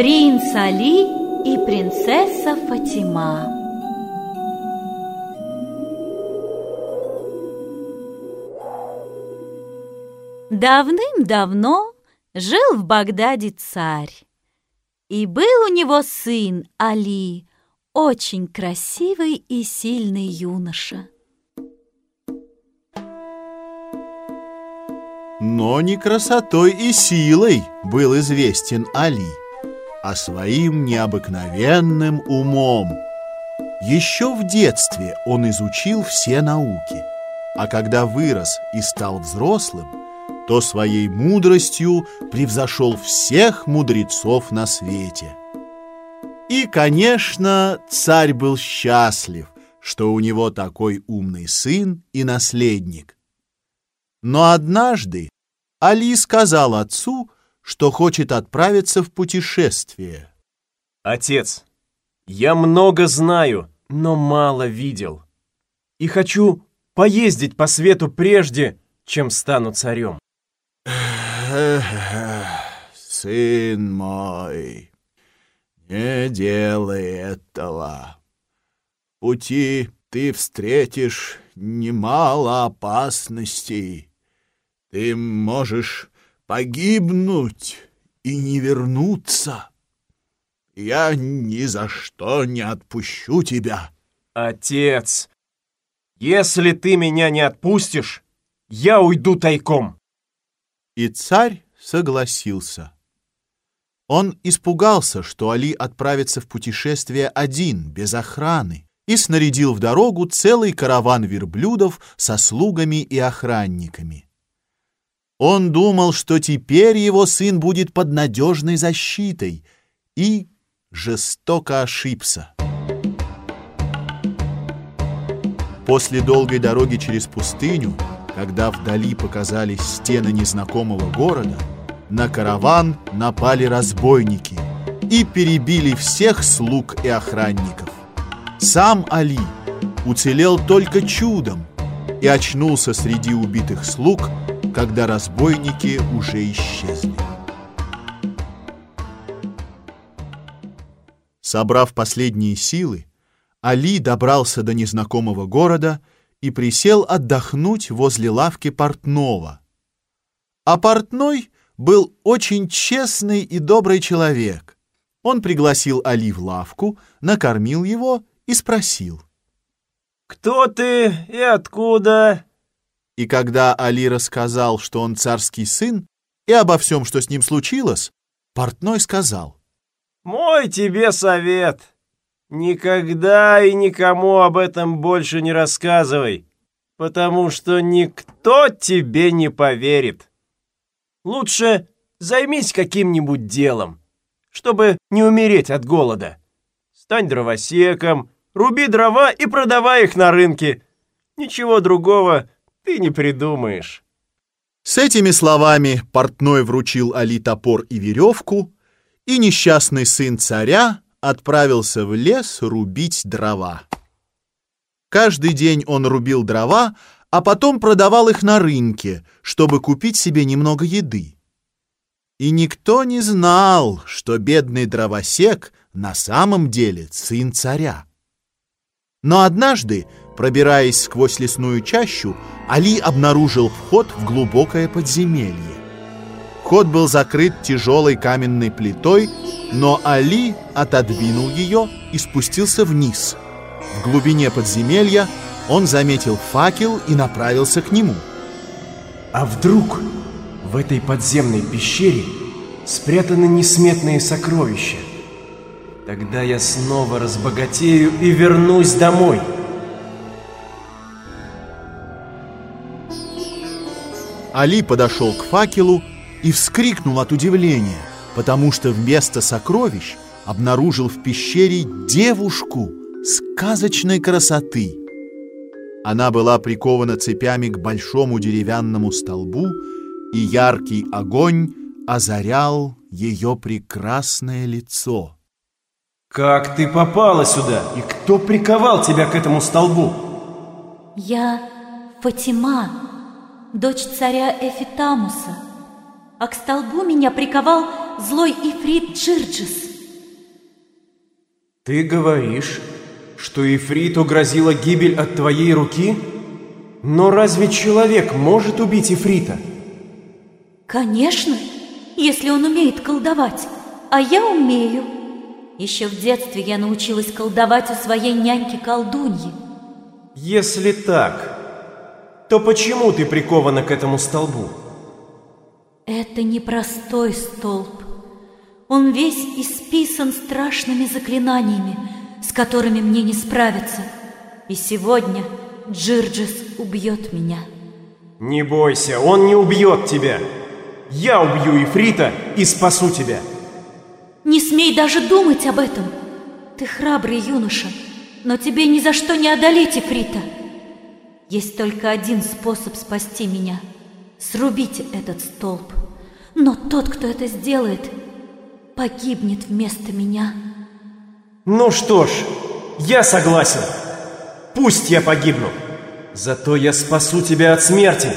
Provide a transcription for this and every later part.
Принц Али и принцесса Фатима Давным-давно жил в Багдаде царь, и был у него сын Али, очень красивый и сильный юноша. Но не красотой и силой был известен Али, а своим необыкновенным умом. Еще в детстве он изучил все науки, а когда вырос и стал взрослым, то своей мудростью превзошел всех мудрецов на свете. И, конечно, царь был счастлив, что у него такой умный сын и наследник. Но однажды Али сказал отцу, что хочет отправиться в путешествие. Отец, я много знаю, но мало видел. И хочу поездить по свету прежде, чем стану царем. Сын мой, не делай этого. В пути ты встретишь немало опасностей. Ты можешь погибнуть и не вернуться. Я ни за что не отпущу тебя. Отец, если ты меня не отпустишь, я уйду тайком. И царь согласился. Он испугался, что Али отправится в путешествие один, без охраны, и снарядил в дорогу целый караван верблюдов со слугами и охранниками. Он думал, что теперь его сын будет под надежной защитой, и жестоко ошибся. После долгой дороги через пустыню, когда вдали показались стены незнакомого города, на караван напали разбойники и перебили всех слуг и охранников. Сам Али уцелел только чудом и очнулся среди убитых слуг, когда разбойники уже исчезли. Собрав последние силы, Али добрался до незнакомого города и присел отдохнуть возле лавки портного. А портной был очень честный и добрый человек. Он пригласил Али в лавку, накормил его и спросил. «Кто ты и откуда?» И когда Али рассказал, что он царский сын, и обо всем, что с ним случилось, портной сказал. «Мой тебе совет. Никогда и никому об этом больше не рассказывай, потому что никто тебе не поверит. Лучше займись каким-нибудь делом, чтобы не умереть от голода. Стань дровосеком, руби дрова и продавай их на рынке. Ничего другого ты не придумаешь. С этими словами портной вручил Али топор и веревку, и несчастный сын царя отправился в лес рубить дрова. Каждый день он рубил дрова, а потом продавал их на рынке, чтобы купить себе немного еды. И никто не знал, что бедный дровосек на самом деле сын царя. Но однажды, пробираясь сквозь лесную чащу, Али обнаружил вход в глубокое подземелье. Вход был закрыт тяжелой каменной плитой, но Али отодвинул ее и спустился вниз. В глубине подземелья он заметил факел и направился к нему. А вдруг в этой подземной пещере спрятаны несметные сокровища? Тогда я снова разбогатею и вернусь домой. Али подошел к факелу и вскрикнул от удивления, потому что вместо сокровищ обнаружил в пещере девушку сказочной красоты. Она была прикована цепями к большому деревянному столбу, и яркий огонь озарял ее прекрасное лицо. Как ты попала сюда? И кто приковал тебя к этому столбу? Я Фатима, дочь царя Эфитамуса, а к столбу меня приковал злой Ифрит Джирджис. Ты говоришь, что Ифриту грозила гибель от твоей руки? Но разве человек может убить Ифрита? Конечно, если он умеет колдовать, а я умею. Еще в детстве я научилась колдовать у своей няньки-колдуньи. Если так, то почему ты прикована к этому столбу? Это непростой столб. Он весь исписан страшными заклинаниями, с которыми мне не справиться. И сегодня Джирджис убьет меня. Не бойся, он не убьет тебя. Я убью Ифрита и спасу тебя. Не смей даже думать об этом. Ты храбрый юноша, но тебе ни за что не одолеть Ифрита. Есть только один способ спасти меня. Срубите этот столб. Но тот, кто это сделает, погибнет вместо меня. Ну что ж, я согласен. Пусть я погибну. Зато я спасу тебя от смерти.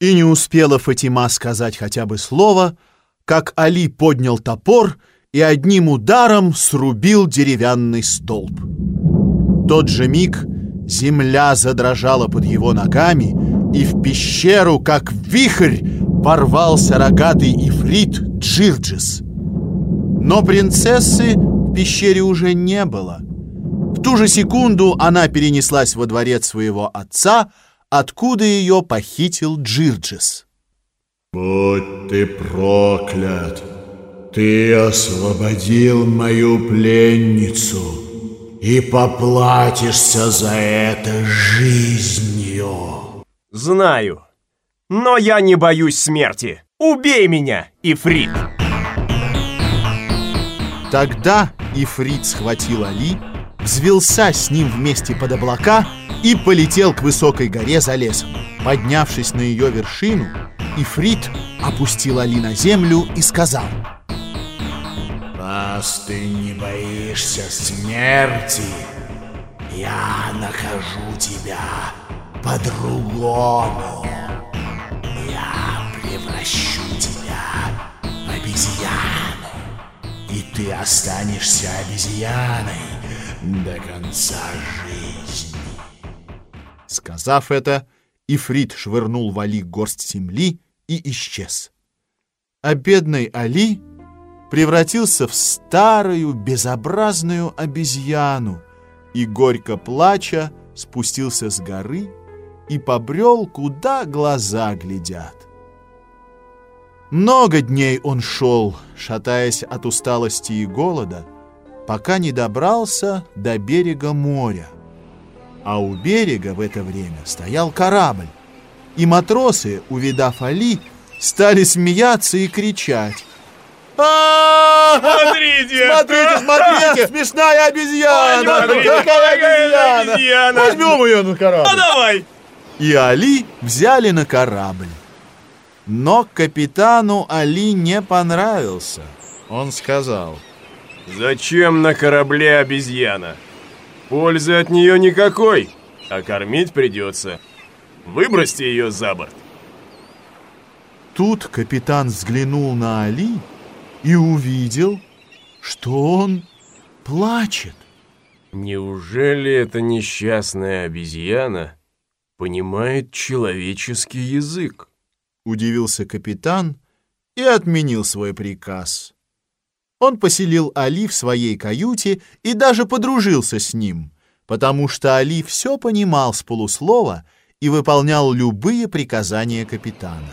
И не успела Фатима сказать хотя бы слово, как Али поднял топор и одним ударом срубил деревянный столб. В тот же миг земля задрожала под его ногами, и в пещеру, как вихрь, ворвался рогатый ифрит Джирджис. Но принцессы в пещере уже не было. В ту же секунду она перенеслась во дворец своего отца, откуда ее похитил Джирджис. «Будь ты проклят! Ты освободил мою пленницу и поплатишься за это жизнью!» Знаю, но я не боюсь смерти. Убей меня, Ифрит! Тогда Ифрит схватил Али, взвелся с ним вместе под облака и полетел к высокой горе за лесом. Поднявшись на ее вершину, Ифрит опустил Али на землю и сказал «Раз ты не боишься смерти, я накажу тебя по-другому. Я превращу тебя в обезьяну, и ты останешься обезьяной до конца жизни». Сказав это, Ифрит швырнул в Али горсть земли и исчез. А бедный Али превратился в старую безобразную обезьяну и, горько плача, спустился с горы и побрел, куда глаза глядят. Много дней он шел, шатаясь от усталости и голода, пока не добрался до берега моря. А у берега в это время стоял корабль, и матросы, увидав Али, стали смеяться и кричать. Смотрите! Смотрите, смотрите! Смешная обезьяна! смотрите, Какая обезьяна! Возьмем ее на корабль! А давай! И Али взяли на корабль. Но капитану Али не понравился. Он сказал, Зачем на корабле обезьяна? Пользы от нее никакой, а кормить придется. Выбросьте ее за борт. Тут капитан взглянул на Али и увидел, что он плачет. Неужели эта несчастная обезьяна понимает человеческий язык? Удивился капитан и отменил свой приказ. Он поселил Али в своей каюте и даже подружился с ним, потому что Али все понимал с полуслова и выполнял любые приказания капитана.